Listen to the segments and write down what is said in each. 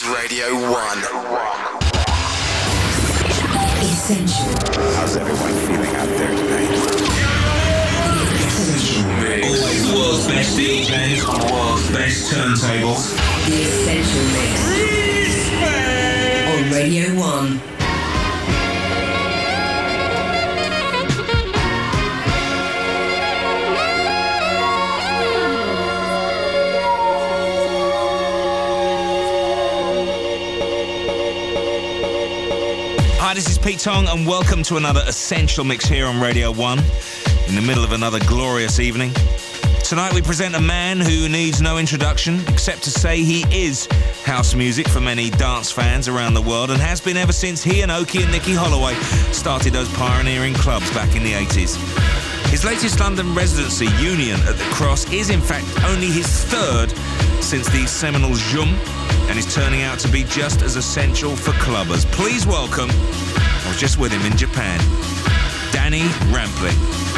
is Radio 1. Essential. How's everyone feeling out there tonight? Always the world's best DJs on the world's best turntables. The Essential Mix. On Radio 1. This is Pete Tong, and welcome to another Essential Mix here on Radio 1 in the middle of another glorious evening. Tonight we present a man who needs no introduction except to say he is house music for many dance fans around the world and has been ever since he and Oki and Nicky Holloway started those pioneering clubs back in the 80s. His latest London residency, Union at the Cross, is in fact only his third since the seminal Shoom and is turning out to be just as essential for clubbers. Please welcome, just with him in Japan, Danny Rampling.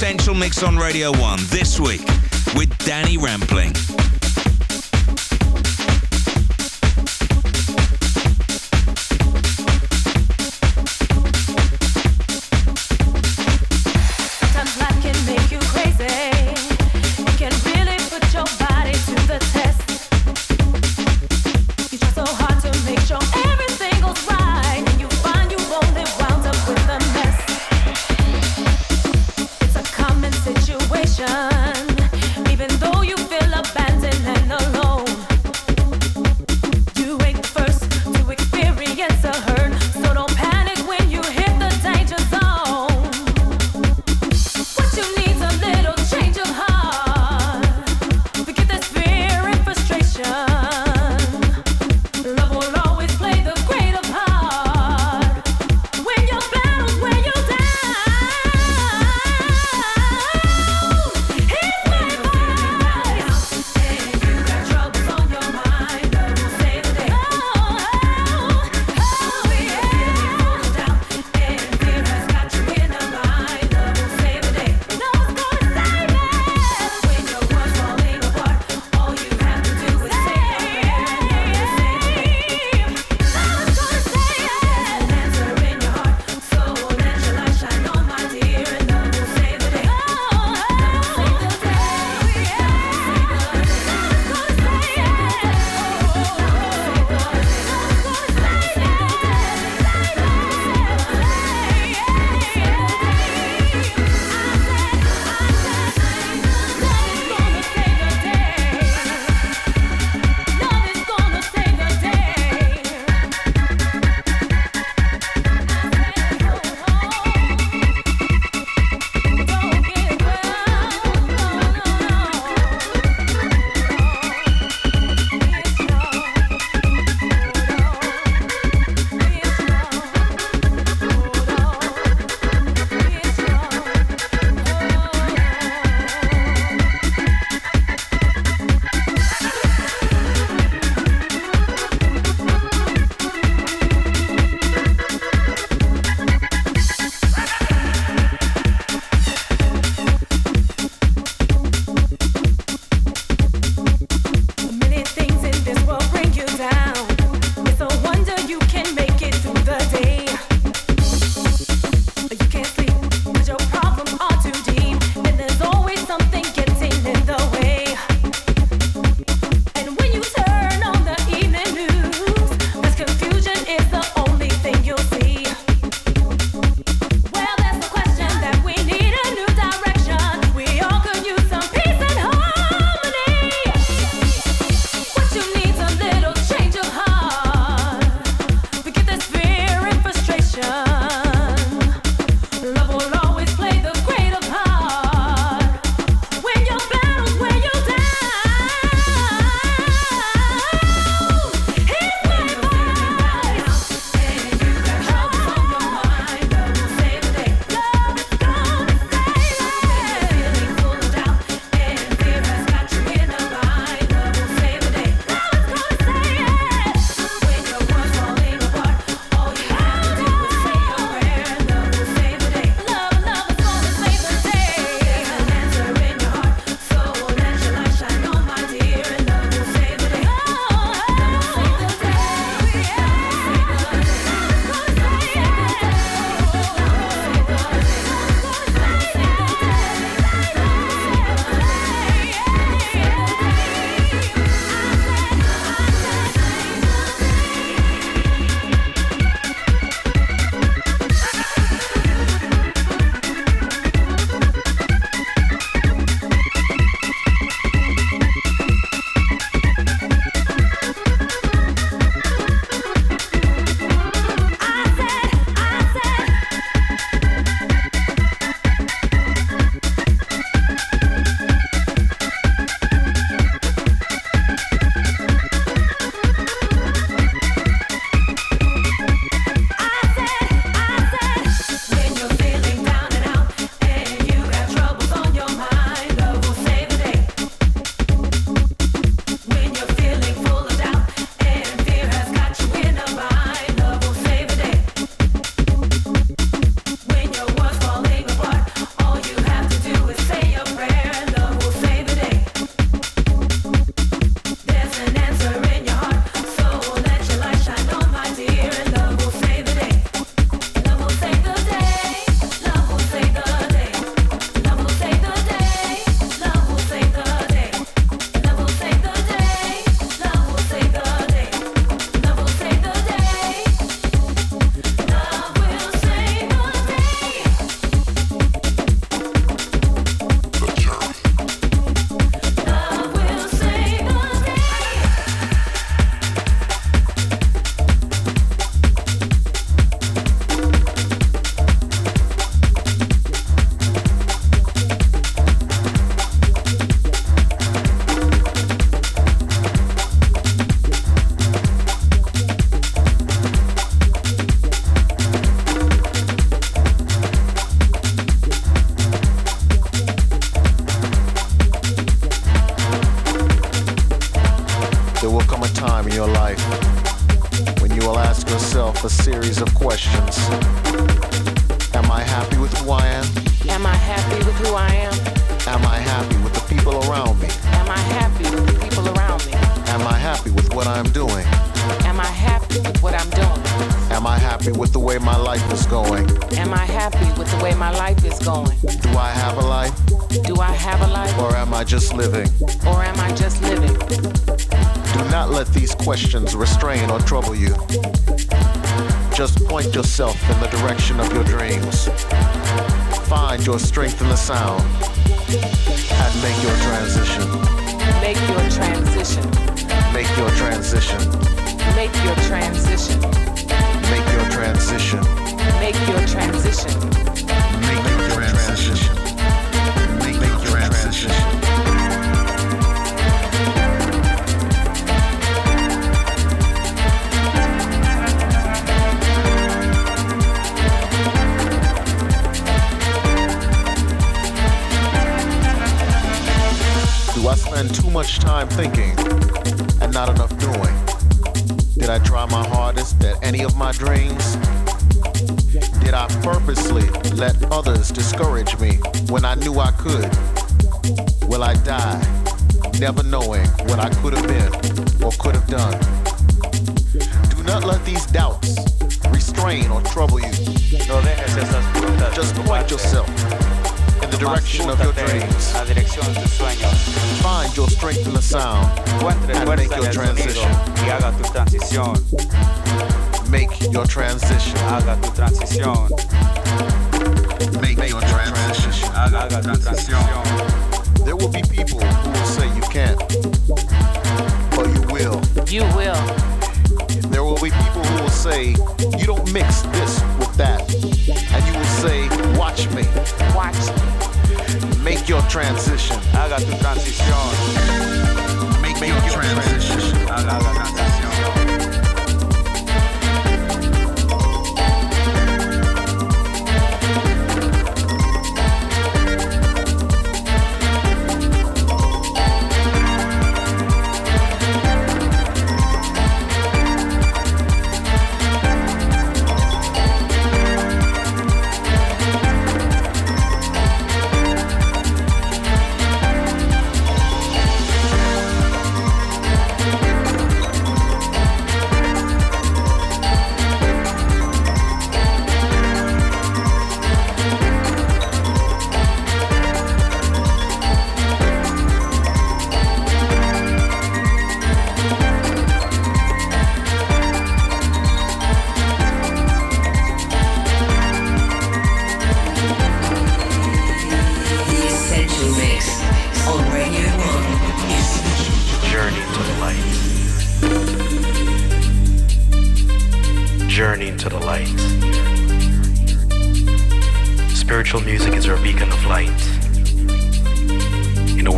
Essential Mix on Radio 1 this week with Danny Rampling.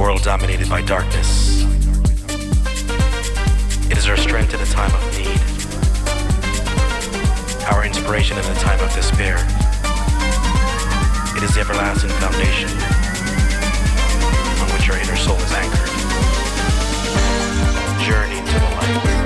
world dominated by darkness. It is our strength in a time of need, our inspiration in a time of despair. It is the everlasting foundation on which our inner soul is anchored. Journey to the light.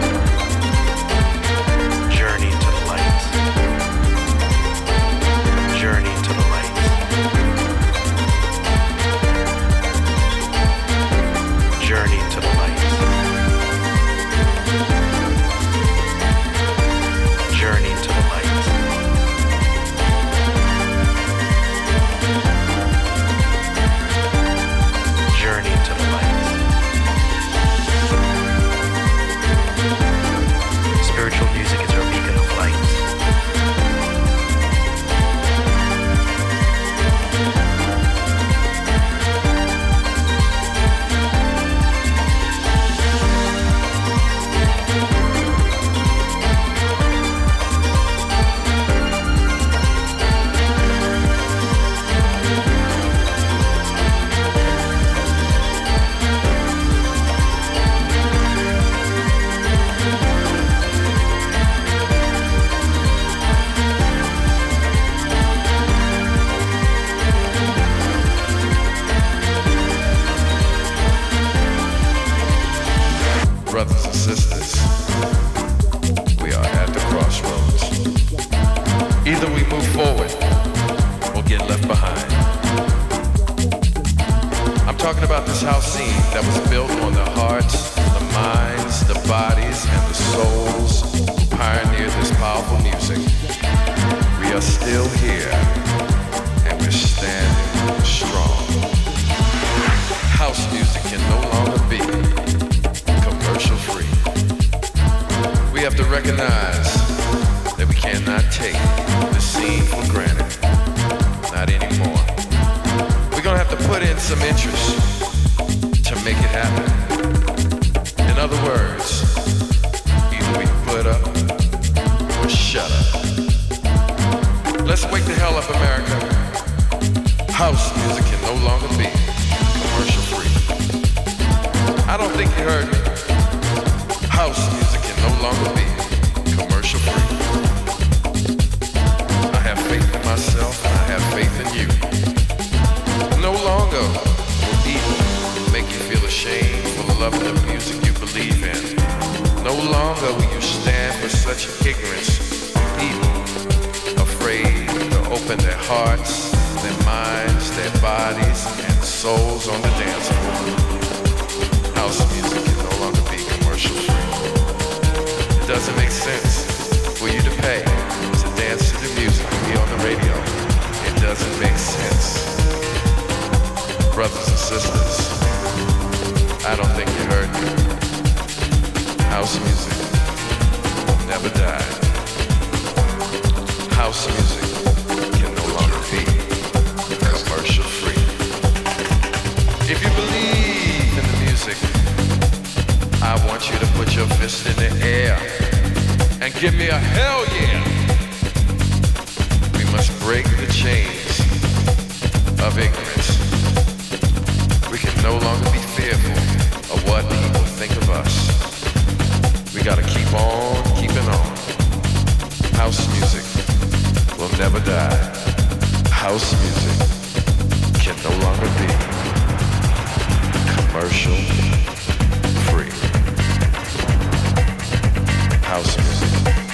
no longer be fearful of what people think of us. We gotta keep on keeping on. House music will never die. House music can no longer be commercial free. House music.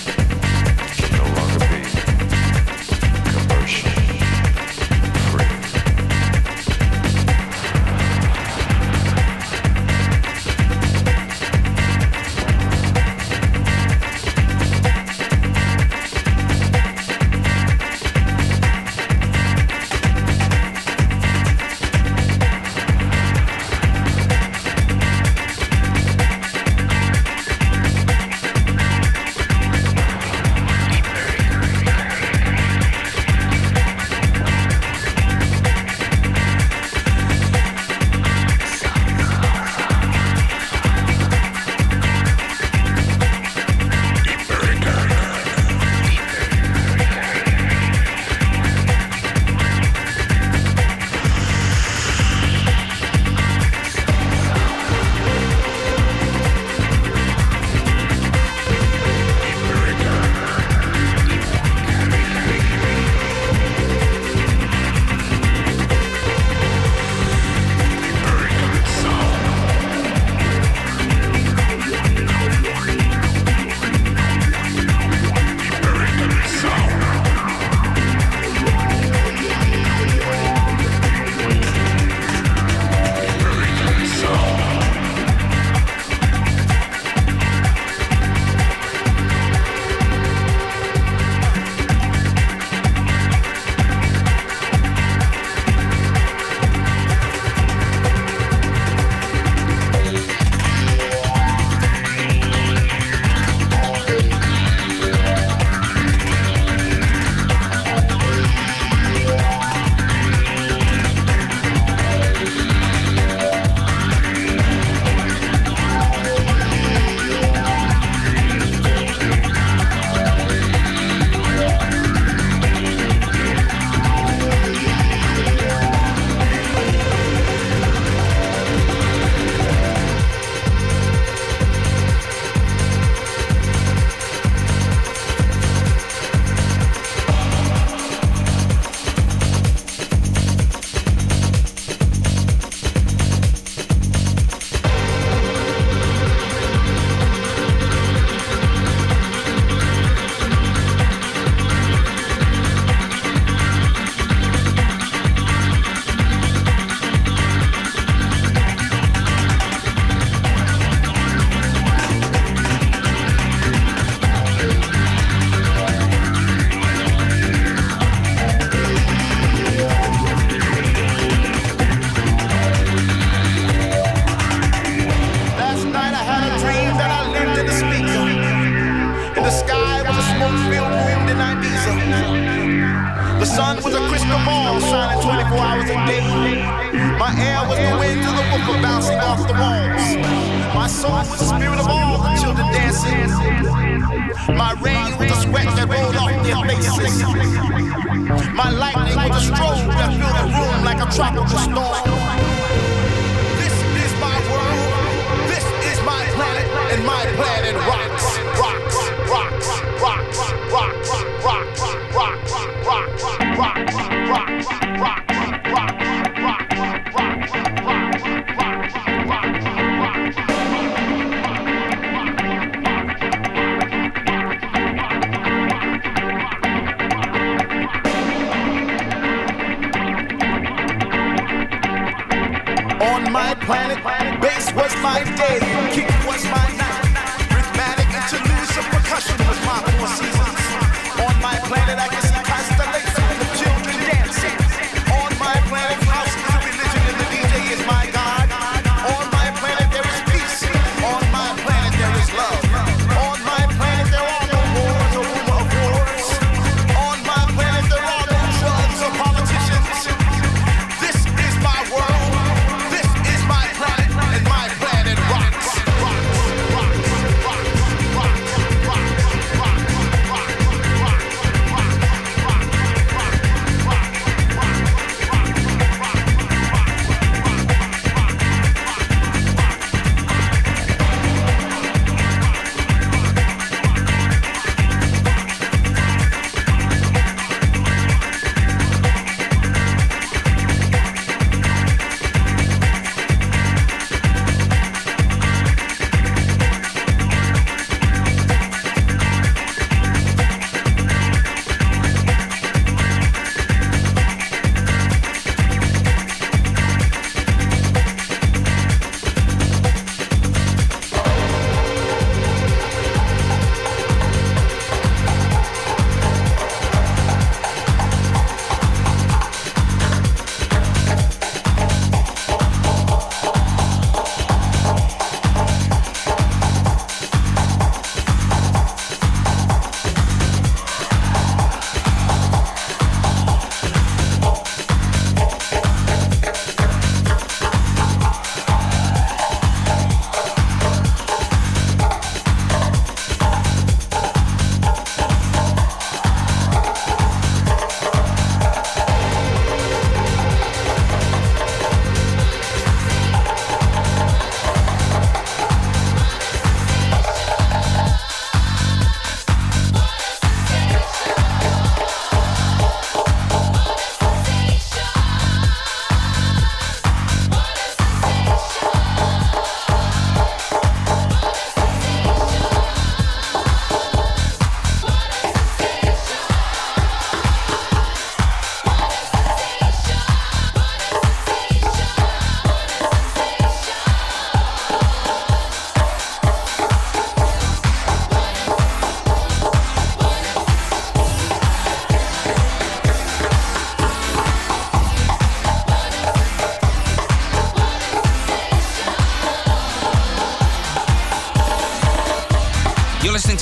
On my planet, bass was my day.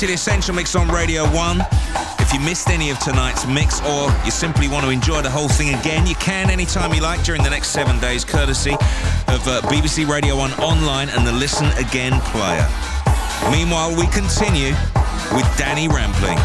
to the Essential Mix on Radio 1. If you missed any of tonight's mix or you simply want to enjoy the whole thing again, you can anytime you like during the next seven days, courtesy of uh, BBC Radio 1 Online and the Listen Again player. Meanwhile, we continue with Danny Rampling.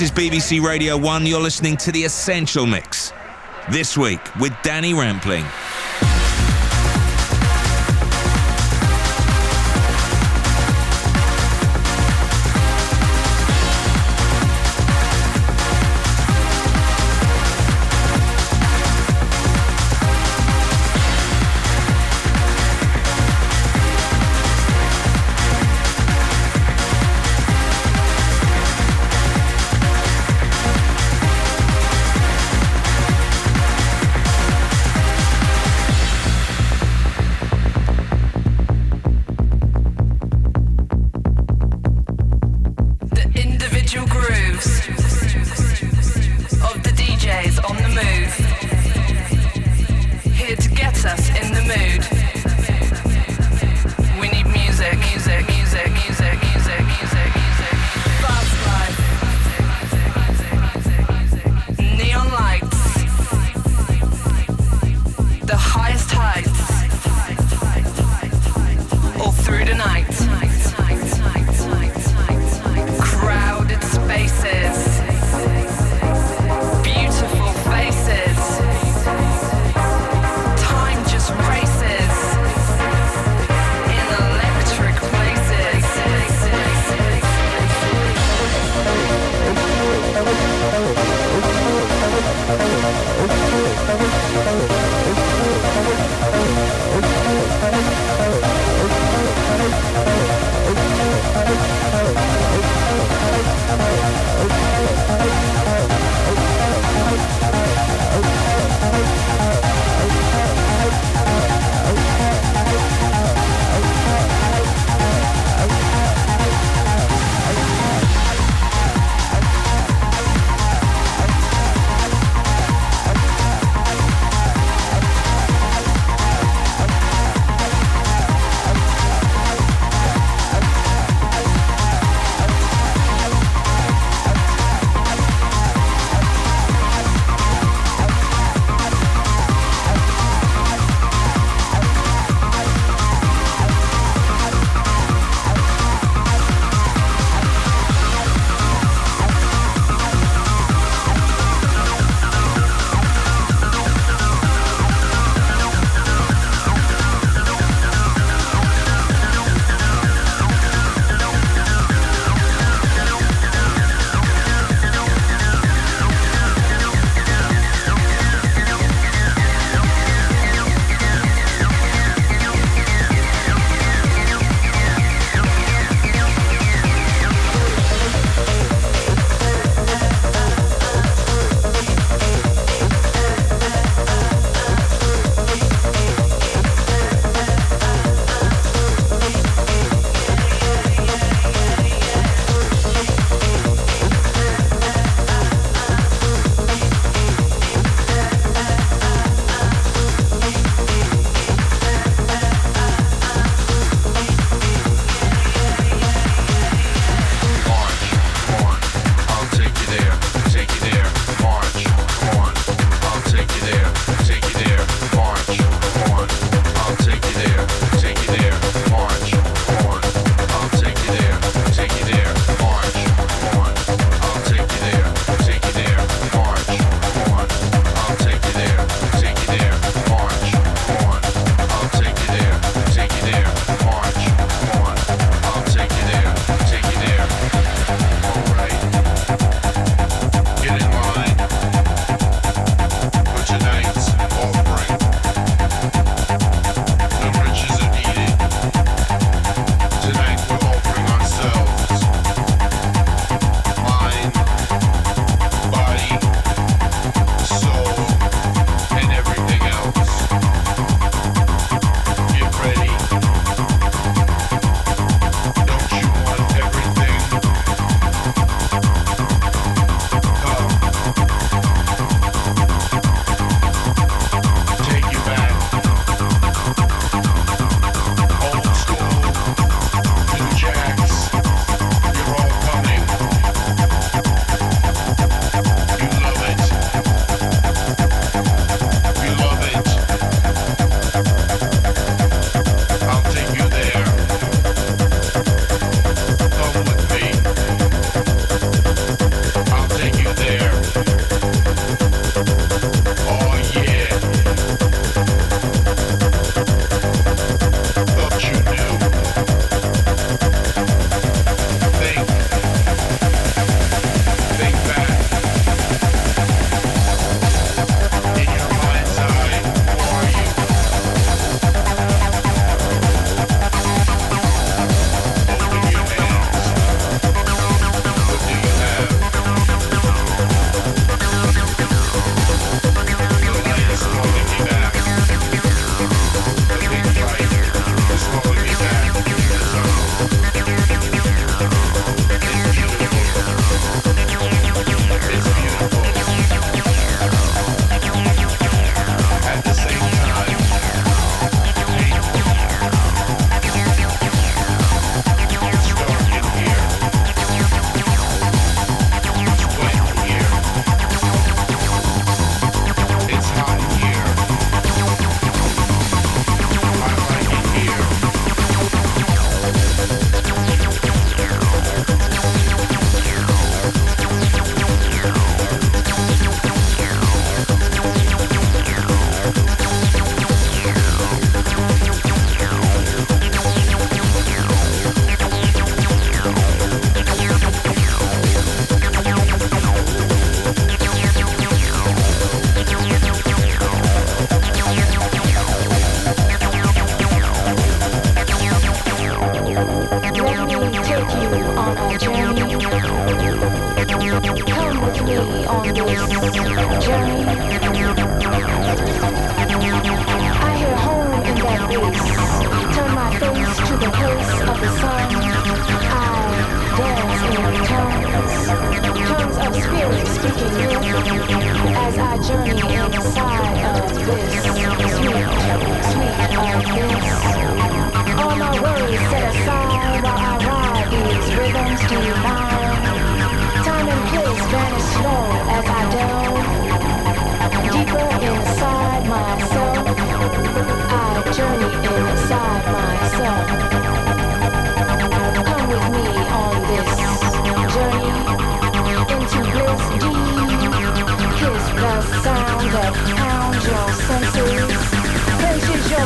This is BBC Radio 1. You're listening to The Essential Mix. This week with Danny Rampling.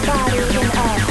Body in a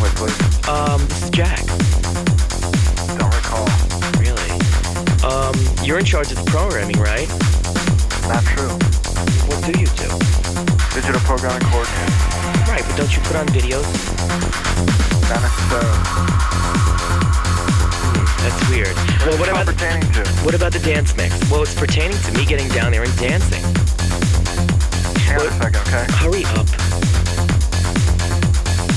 speaking with, please? Um, this is Jack. Don't recall. Really? Um, you're in charge of the programming, right? Not true. What do you do? Digital programming coordinator. Right, but don't you put on videos? Not necessarily. That's weird. Well, what about pertaining to? What about the dance mix? Well, it's pertaining to me getting down there and dancing. Hang on a second, okay? Hurry up.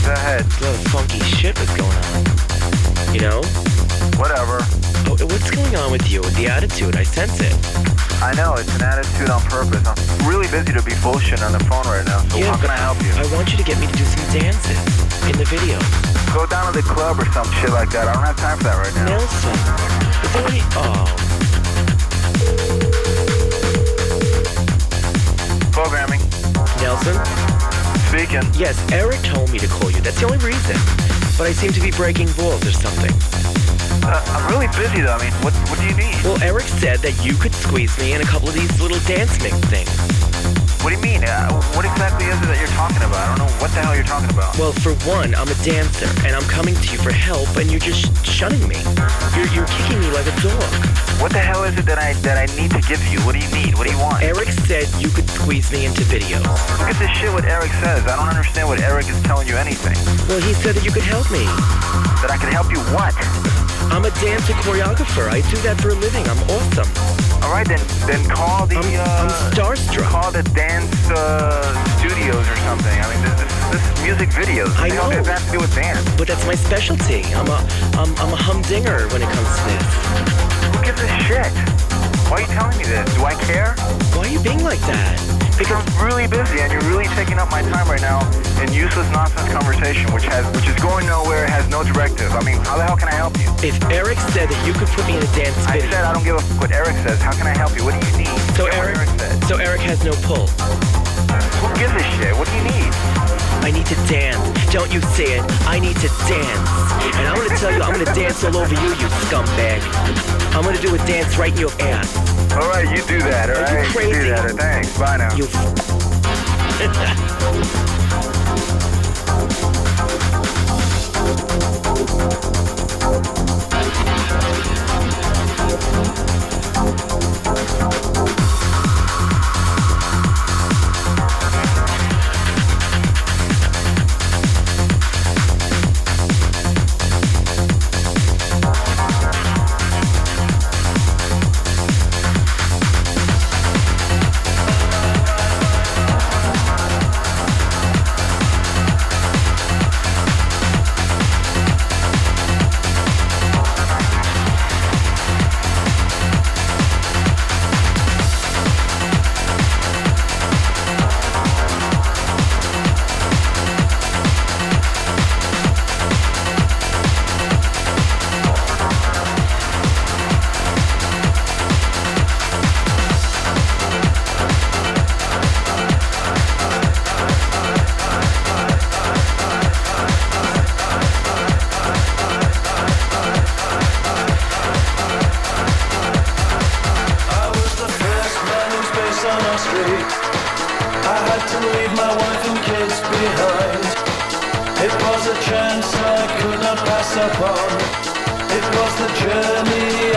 Go ahead. A lot of funky shit was going on. You know? Whatever. Oh, what's going on with you? With the attitude? I sense it. I know, it's an attitude on purpose. I'm really busy to be bullshitting on the phone right now, so how can I help you? I want you to get me to do some dances in the video. Go down to the club or some shit like that. I don't have time for that right now. Nelson. Is there any... Oh. Programming. Nelson? Speaking. Yes, Eric told me to call you. That's the only reason. But I seem to be breaking rules or something. Uh, I'm really busy though. I mean, what what do you need? Well, Eric said that you could squeeze me in a couple of these little dance mix things. What do you mean? Uh, what exactly is it that you're talking about? I don't know what the hell you're talking about. Well, for one, I'm a dancer, and I'm coming to you for help, and you're just shunning me. You're, you're kicking me like a dog. What the hell is it that I that I need to give you? What do you need? What do you want? Eric said you could squeeze me into videos. Look at this shit what Eric says. I don't understand what Eric is telling you anything. Well, he said that you could help me. That I can help you what? I'm a dancer choreographer. I do that for a living. I'm awesome. Right, then then call the I'm, uh, I'm starstruck. call the dance uh, studios or something. I mean, this, this, this is music videos. I know. that have to do with dance? But that's my specialty. I'm a I'm, I'm a humdinger when it comes to this. Who gives a shit? Why are you telling me this? Do I care? Why are you being like that? Because I'm really busy and you're really taking up my time right now in useless nonsense conversation, which has which is going nowhere, it has no directive. I mean, how the hell can I help you? If Eric said that you could put me in a dance I said I don't give a fuck what Eric says. How can I help you? What do you need? so Eric, Eric said. so Eric has no pull. Who gives a shit? What do you need? I need to dance. Don't you see it? I need to dance. And I'm gonna tell you, I'm gonna dance all over you, you scumbag. I'm gonna do a dance right in your ass. All right, you do that. All Are you right, crazy? do that. Thanks. Bye now. You. could not pass upon. It was the journey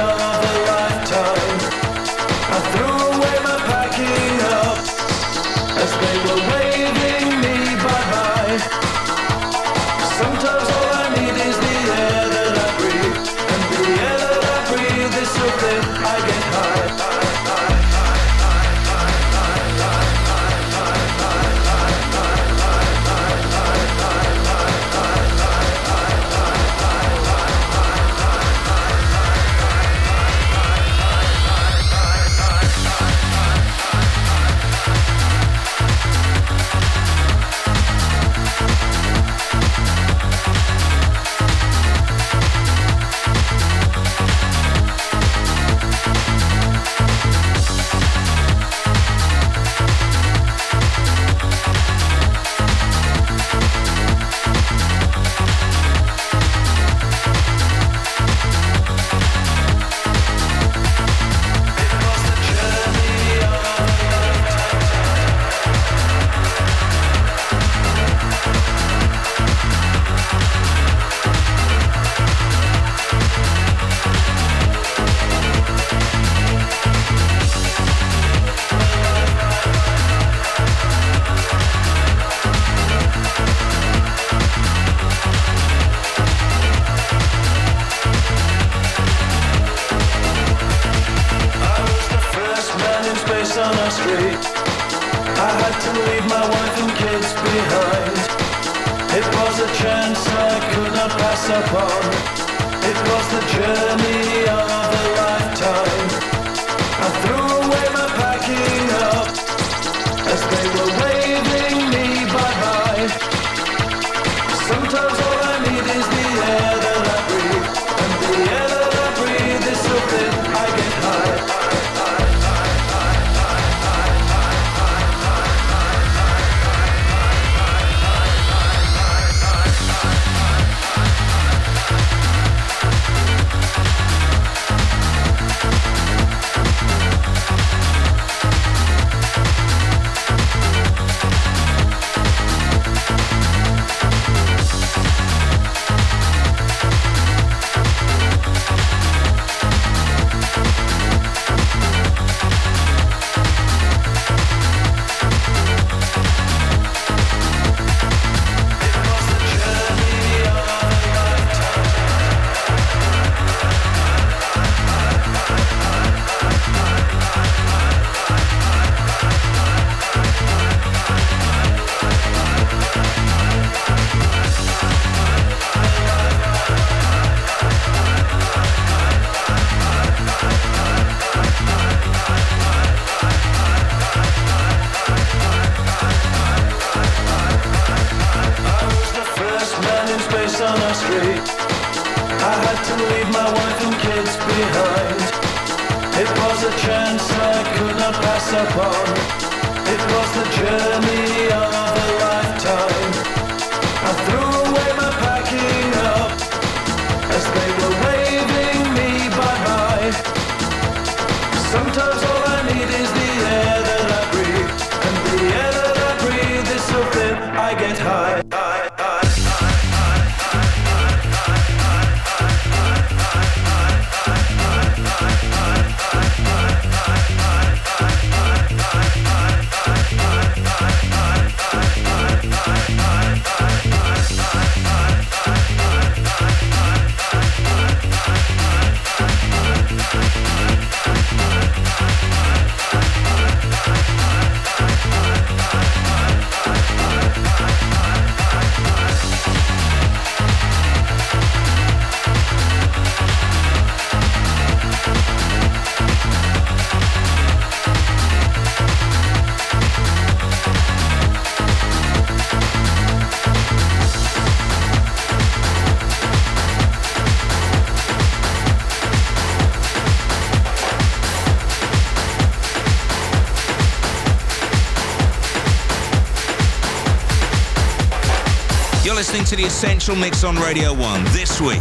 to the Essential Mix on Radio 1 this week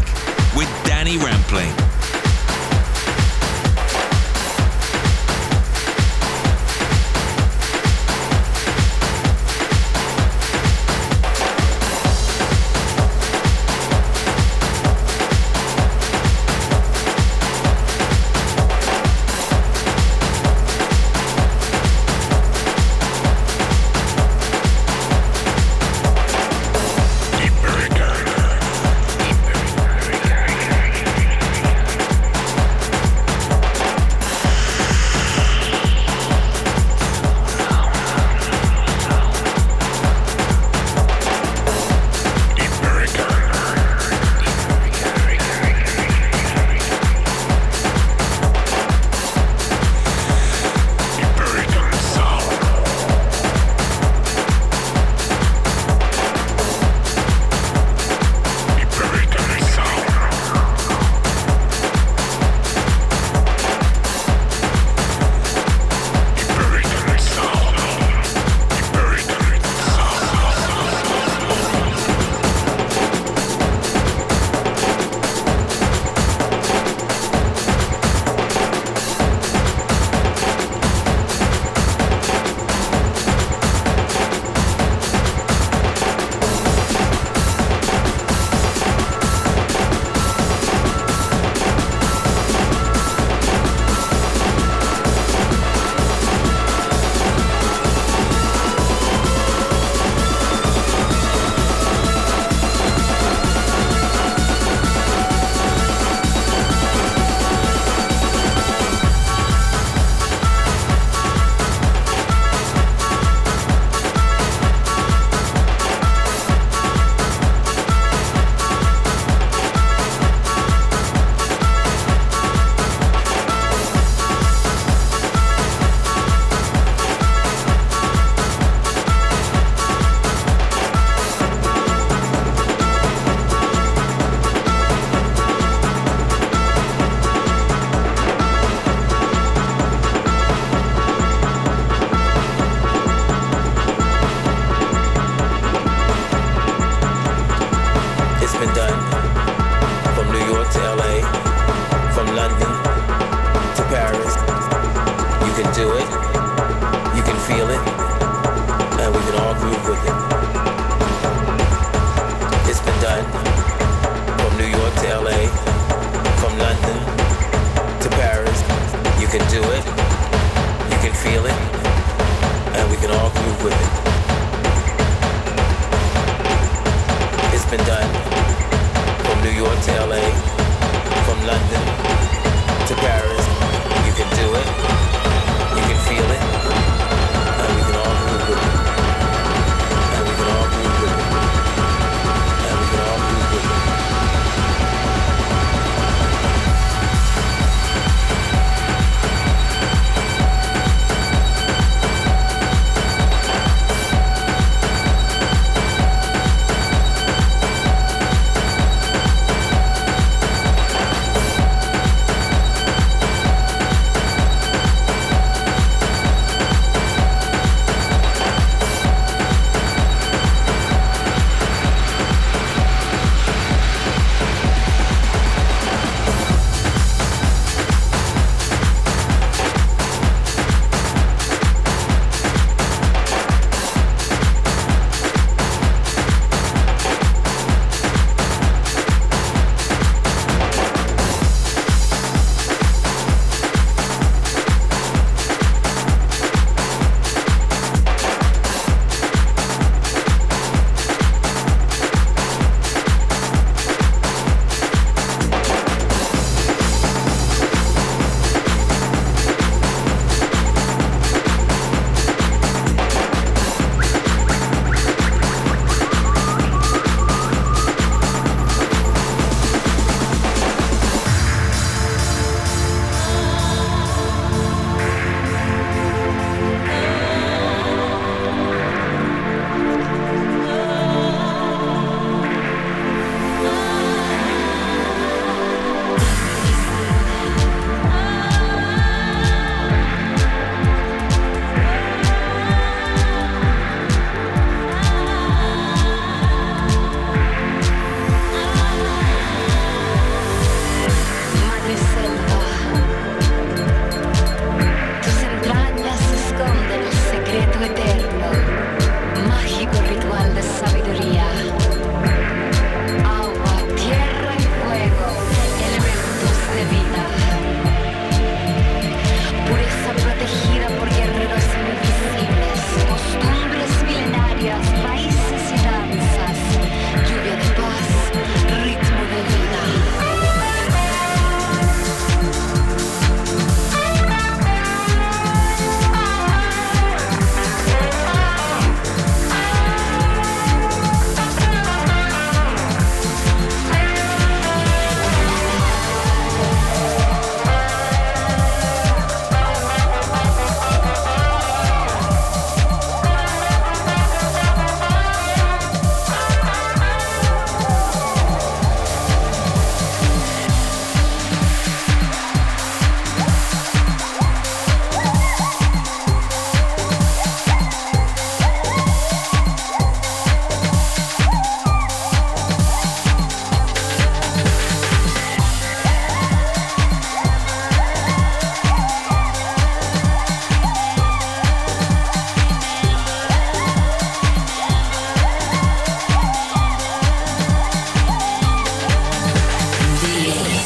with Danny Rampling.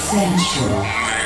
Sensual.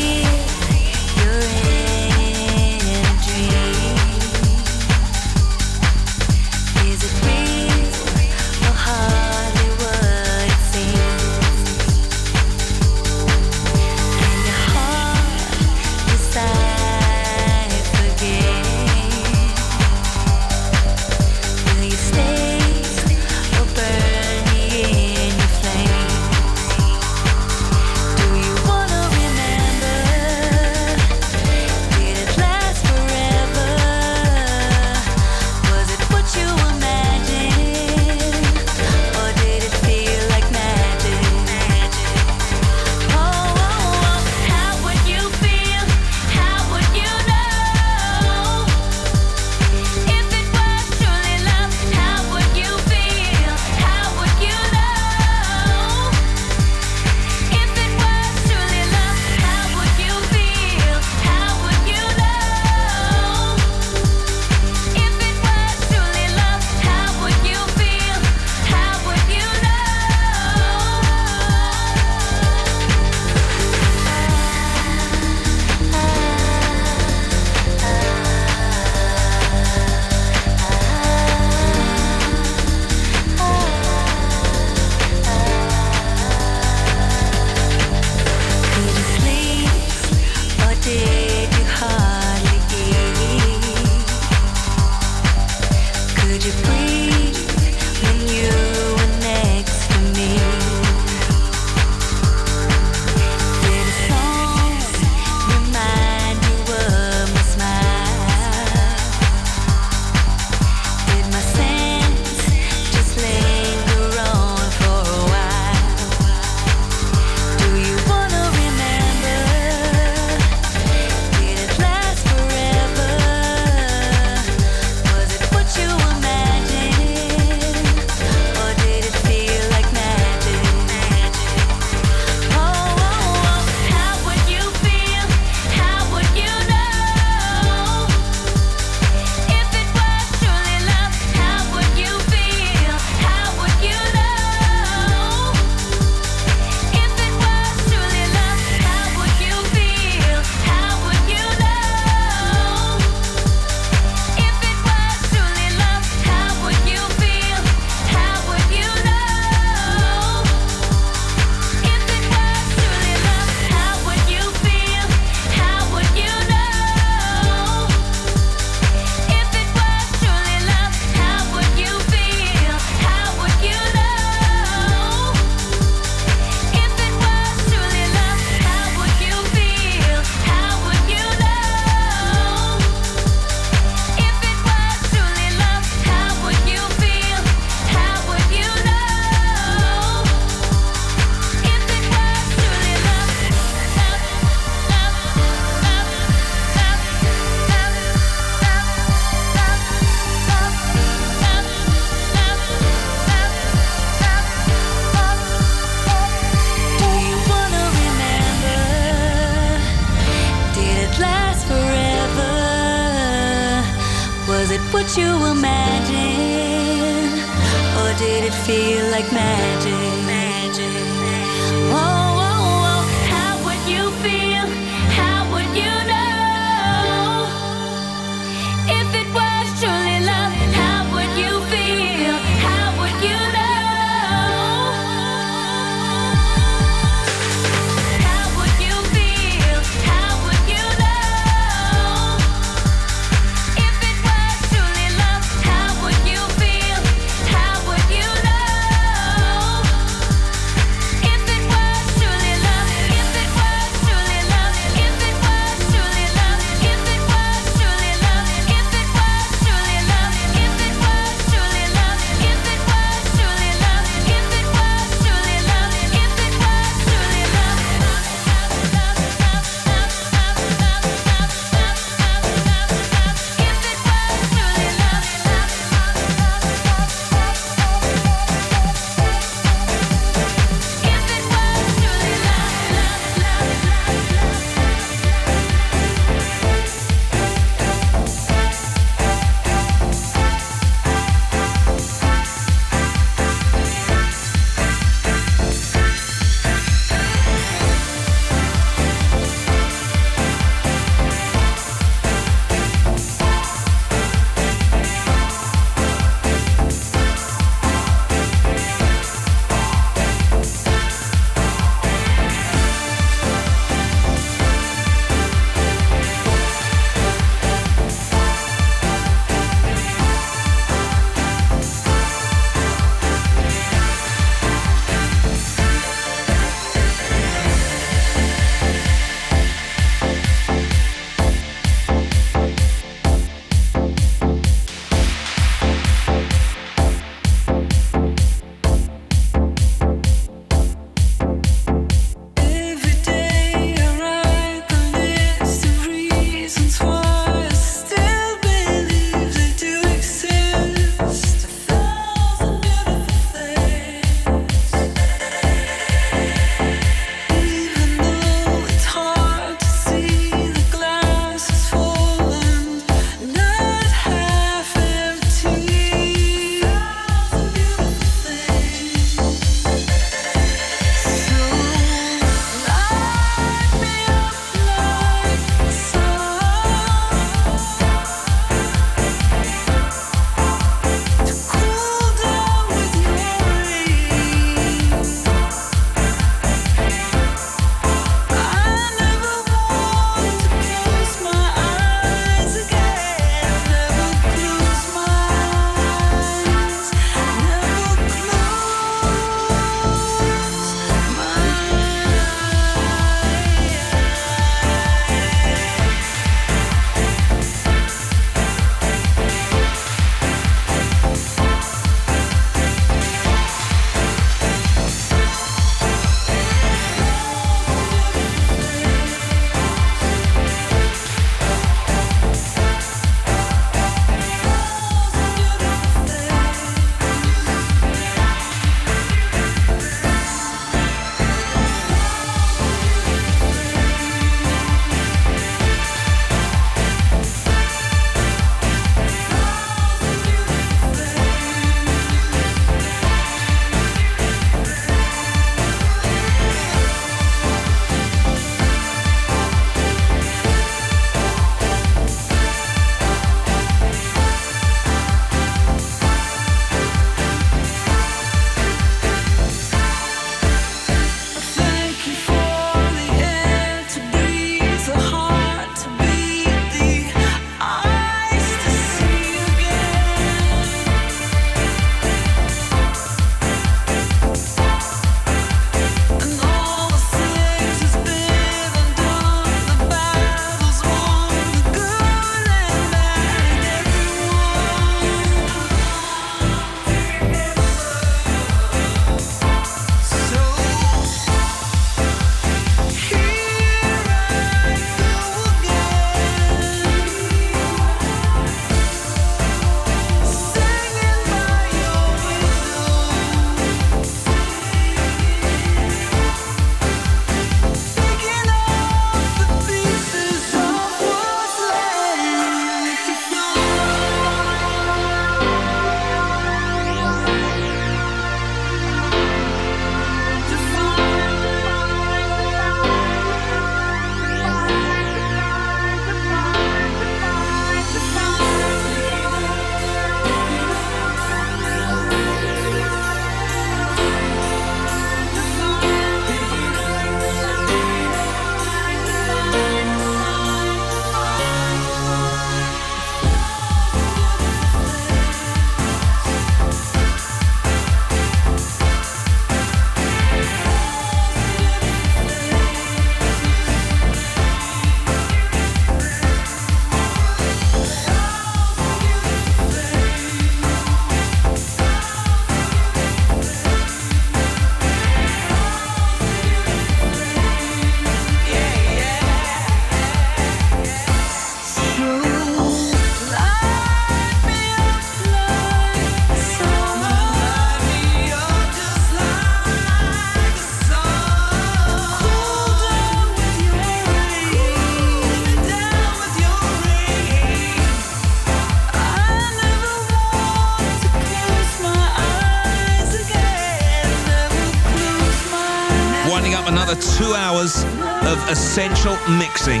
Hours of essential mixing.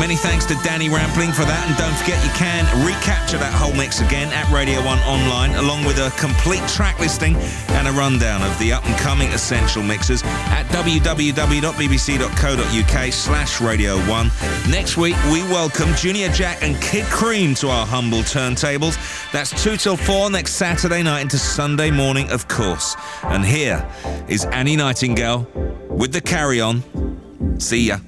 Many thanks to Danny Rampling for that, and don't forget you can recapture that whole mix again at Radio 1 online, along with a complete track listing and a rundown of the up-and-coming essential mixers at www.bbc.co.uk slash Radio 1. Next week, we welcome Junior Jack and Kid Crème to our humble turntables. That's 2 till 4 next Saturday night into Sunday morning, of course. And here is Annie Nightingale with the carry-on. Sija!